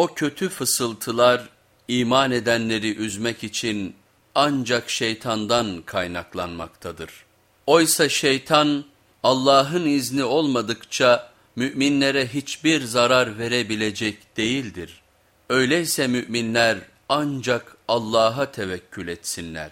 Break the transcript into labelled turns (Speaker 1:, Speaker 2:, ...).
Speaker 1: O kötü fısıltılar iman edenleri üzmek için ancak şeytandan kaynaklanmaktadır. Oysa şeytan Allah'ın izni olmadıkça müminlere hiçbir zarar verebilecek değildir. Öyleyse müminler ancak Allah'a tevekkül etsinler.